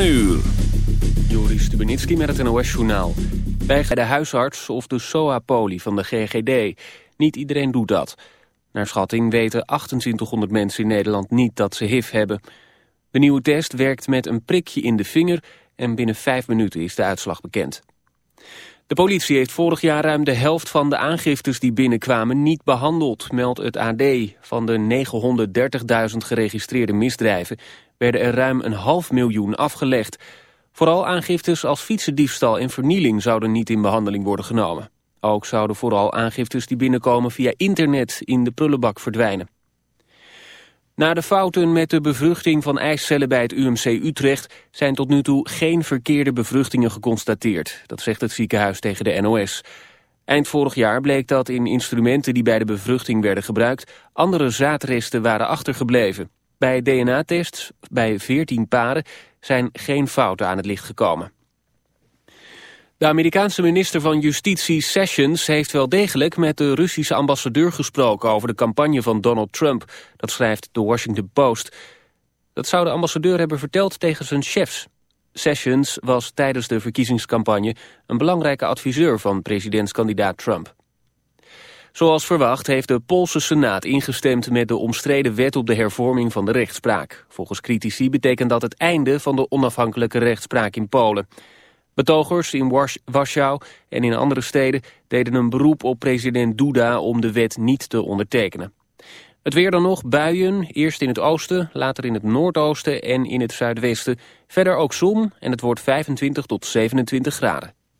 9 uur. Joris Stubenitski met het NOS-journaal. Bij de huisarts of de SOA-poli van de GGD. Niet iedereen doet dat. Naar schatting weten 2800 mensen in Nederland niet dat ze HIV hebben. De nieuwe test werkt met een prikje in de vinger... en binnen vijf minuten is de uitslag bekend. De politie heeft vorig jaar ruim de helft van de aangiftes die binnenkwamen niet behandeld, meldt het AD. Van de 930.000 geregistreerde misdrijven werden er ruim een half miljoen afgelegd. Vooral aangiftes als fietsendiefstal en vernieling zouden niet in behandeling worden genomen. Ook zouden vooral aangiftes die binnenkomen via internet in de prullenbak verdwijnen. Na de fouten met de bevruchting van eicellen bij het UMC Utrecht... zijn tot nu toe geen verkeerde bevruchtingen geconstateerd. Dat zegt het ziekenhuis tegen de NOS. Eind vorig jaar bleek dat in instrumenten die bij de bevruchting werden gebruikt... andere zaadresten waren achtergebleven. Bij DNA-tests bij 14 paren zijn geen fouten aan het licht gekomen. De Amerikaanse minister van Justitie Sessions heeft wel degelijk met de Russische ambassadeur gesproken over de campagne van Donald Trump. Dat schrijft de Washington Post. Dat zou de ambassadeur hebben verteld tegen zijn chefs. Sessions was tijdens de verkiezingscampagne een belangrijke adviseur van presidentskandidaat Trump. Zoals verwacht heeft de Poolse Senaat ingestemd met de omstreden wet op de hervorming van de rechtspraak. Volgens critici betekent dat het einde van de onafhankelijke rechtspraak in Polen. Betogers in Warschau en in andere steden deden een beroep op president Duda om de wet niet te ondertekenen. Het weer dan nog, buien, eerst in het oosten, later in het noordoosten en in het zuidwesten. Verder ook zon en het wordt 25 tot 27 graden.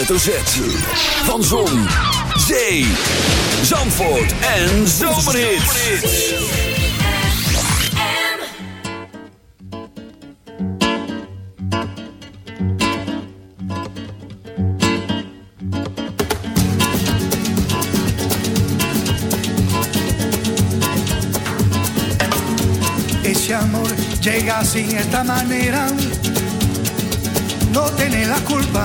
hoofdletter Z. Van Zon, Zee, Zandvoort en Zomerhits. Ese amor llega así esta manera, no tiene la culpa.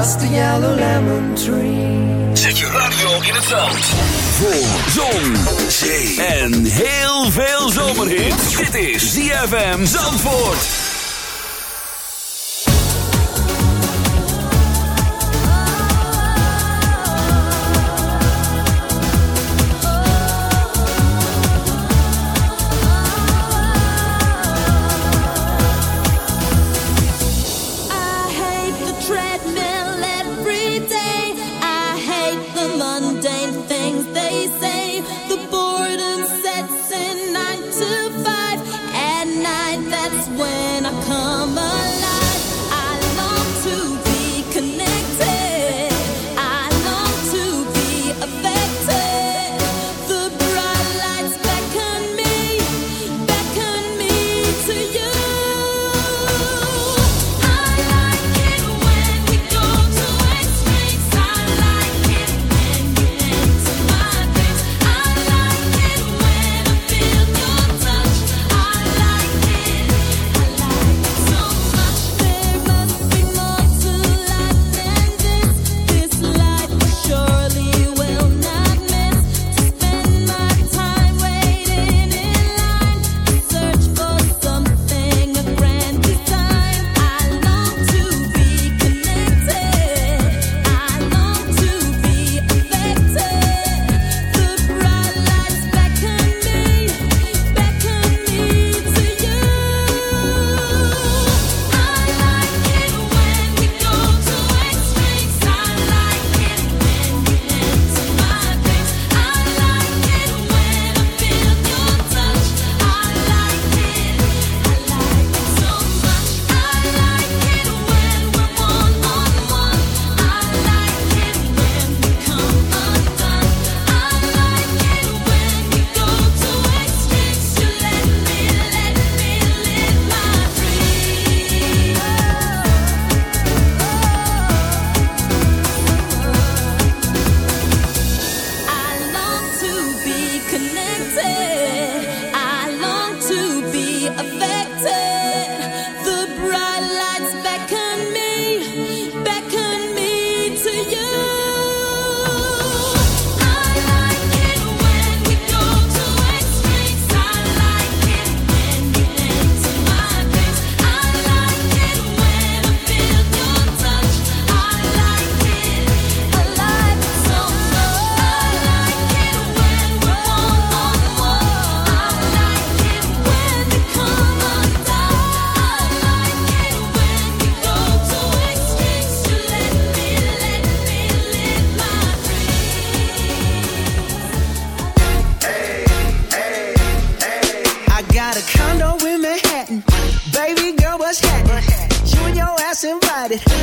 just a yellow lemon tree. Zet je radio in het zand. Voor zon, zee en heel veel zomerhit. Dit is ZFM Zandvoort.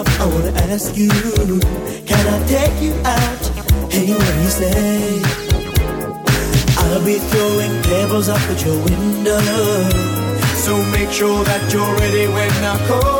enough, I wanna ask you Can I take you out anywhere you say? I'll be throwing pebbles up at your window So make sure that you're ready when I call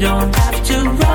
don't have to run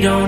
don't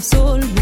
solo sol